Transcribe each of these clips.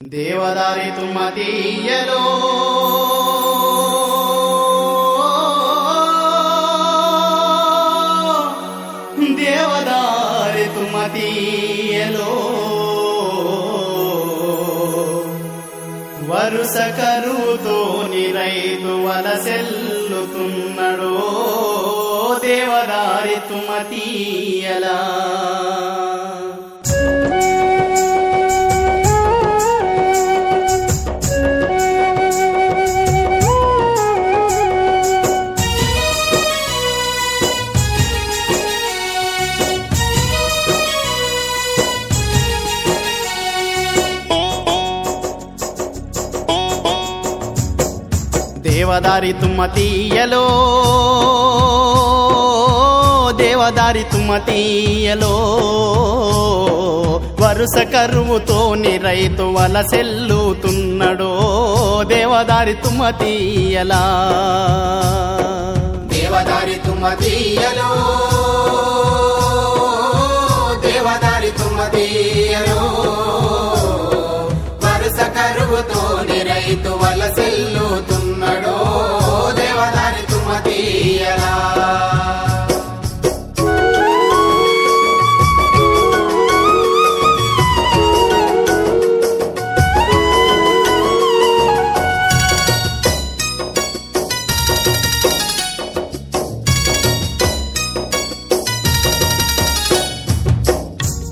దేవదారి తుమ్మతీయలో దేవదారి తుమ్మతీయలో వరుస కరువుతోని రైతు వలసెల్లుతున్నడో దేవదారి తుమ్మతీయలా దేవదారి తుమ్మతీయలో దేవదారి తుమ్మతీయలో వరుస కరువుతోని రైతు వలసెల్లుతున్నడో దేవదారి తుమ్మతీయలా దేవదారి తుమ్మదీయలో రైతు వలసెల్లుతున్నడో దేవదారి తుమతీయరా.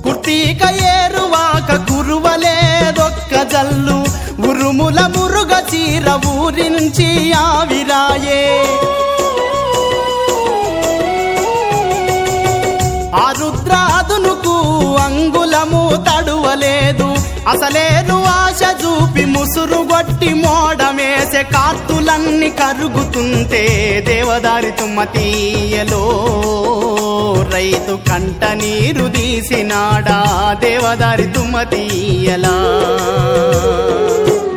కుర్తీక ఏరువాక కురువలేదొక్క జల్లు మురుగ ఊరి నుంచి ఆవిరాయే. ఆ రుద్రాదునుకు అంగులము తడువలేదు. అసలేను ఆశ చూపి ముసురుగొట్టి మోడమేసే కార్తులన్నీ కరుగుతుంటే దేవదారి తుమ్మతీయలో రైతు కంట నీరు తీసినాడా? దేవదారి తుమ్మతీయలా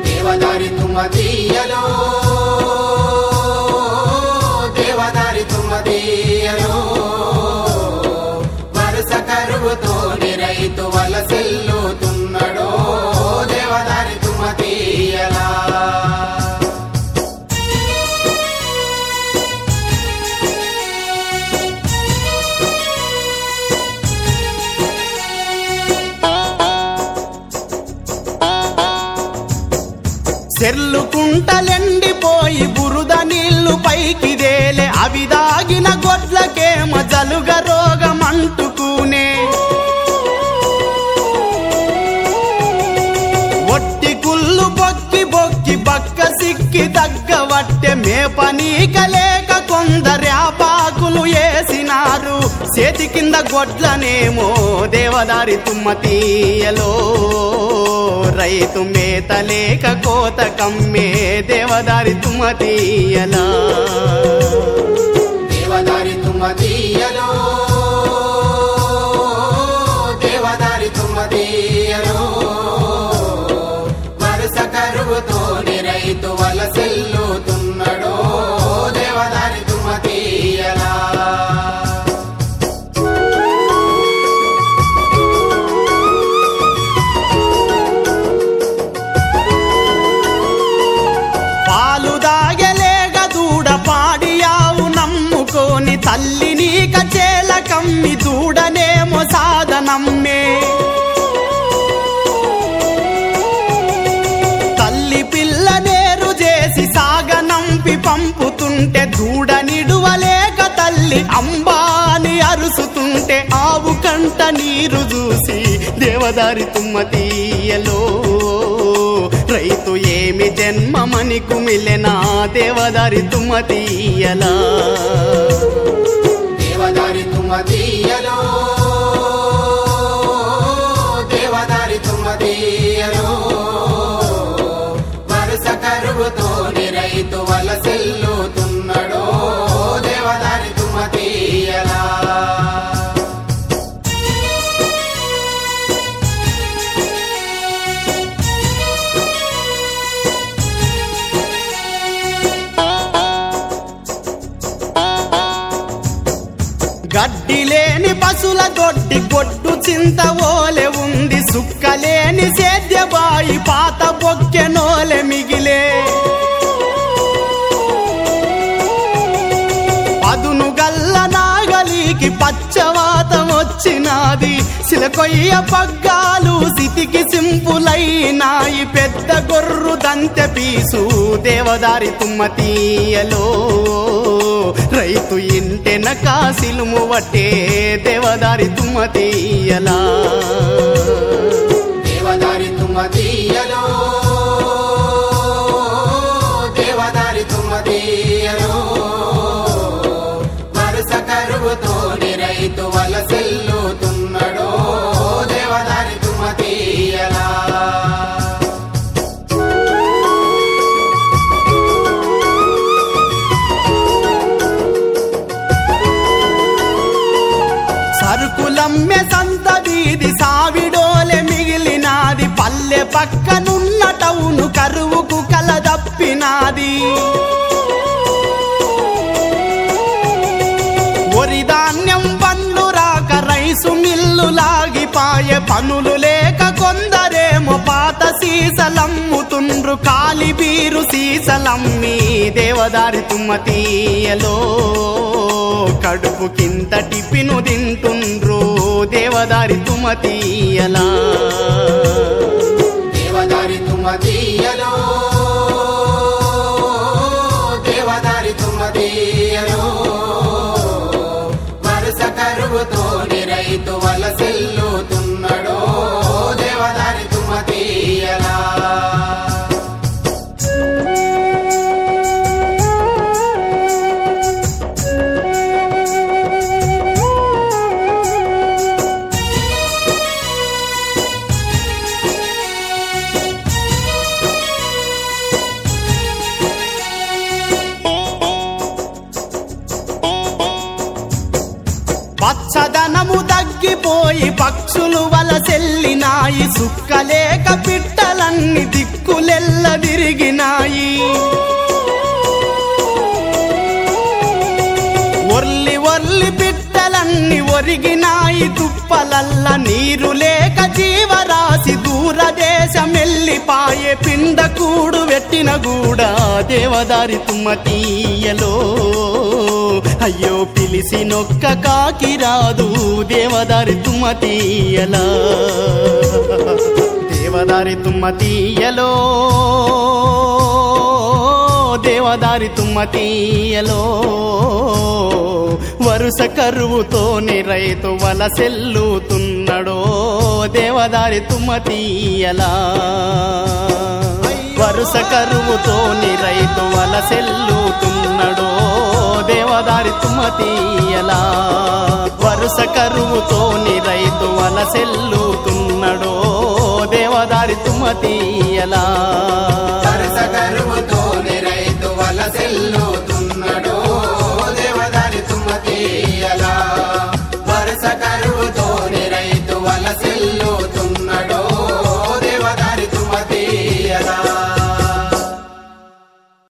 దేవదారి తుమ్మదీయలో చెర్లు కుంటలెండిపోయి బురద నీళ్ళు పైకి దేలే అవి దాగిన గొడ్లకేమ జలుగ రోగమంటుకునే. ఒట్టి కుళ్ళు బొక్కి బొక్కి బక్క సిక్కి తగ్గవట్టె మేపనీక లేక కొందర్యాపాకులు వేసినారు చేతి కింద గొడ్లనేమో దేవదారి తుమ్మ తీయలో. రైతు మేత లేక కోత కమ్మే దేవదారి తుమ్మతీయలా దేవదారి తుమ్మదీయలో దేవదారి తుమ్మదీయలో వరుస కరువుతోని రైతు వలసెల్లుతున్నడో తల్లి నీక చేల కమ్మి సాధనమ్మే. తల్లి పిల్ల నేరు చేసి సాగనంపి పంపుతుంటే దూడ నిడువలేక తల్లి అంబాని అరుసుతుంటే ఆవు కంట నీరు చూసి దేవదారి తుమ్మతీయలో రైతు ఏమి జన్మమని కుమిలెనా దేవదారి తుమ్మతీయలా తుమ్మదీయలో దేవదారి తుమ్మదీయలో వరుస కరువుతోని రైతు వలసెల్లుతున్నడో గడ్డిలేని పశుల దొడ్డి కొట్టు చింత ఓలె ఉంది సేద్య బాయి పాత బొక్కెనోలె మిగిలే. అదును గల్ల నాగలికి పచ్చవాతం వచ్చినాది సిలకొయ్య పగ్గాలు సితికి సింపులైనాయి పెద్ద గొర్రు దంతె పీసు దేవదారి తుమ్మతీయలో రైతు ఇంటెన కాసిలుము వట్టే దేవదారి తుమ్మతీయలా దేవదారి తుమ్మ తీయలా. సరుకులమ్మె సంతదీది వీధి సావిడోలె మిగిలినాది. పల్లె పక్కనున్న టౌను కరువుకు కలదప్పినాది. ఒరి ధాన్యం పండ్లు రాక రైసు మిల్లు లాగిపాయే పనులు లే సీసలమ్ముతుండ్రు కాలిబీరు సీసలమ్మి దేవదారి తుమ్మతీయలో. కడుపు కింద టిఫిను తింటుండ్రు దేవదారి తుమ్మతీయలా. దేవదారి తుమ్మతీయలో. దేవదారి తుమ్మతీయలో. వరుస కరువుతోని రైతు వలసెల్లుతున్నాడో వలసెల్లినాయి పిట్టలన్ని దిక్కులెల్ల తిరిగినాయి ఒర్లి ఒర్లి పిట్టలన్ని ఒరిగినాయి. తుప్పలల్ల నీరు లేక జీవరాశి దూరదేశమెల్లిపాయే పిండకూడు వెట్టిన గూడా దేవదారి తుమ్మతీయలో అయ్యో పిలిసి నొక్క కాకి రాదు. దేవదారి తుమ్మతీయలా దేవదారి తుమ్మ తీయలో. దేవదారి తుమ్మ తీయలో. వరుస కరువుతోని రైతు వలసెల్లుతున్నాడో దేవదారి తుమ్మతీయలా వరుస కరువుతోని రైతు వలసెల్లుతున్నాడో దేవదారి తుమ్మతీయలా వరుస కరువుతోని రైతు వలసెల్లుతున్నాడో దేవదారి తుమ్మతీయలా వరుస కరువు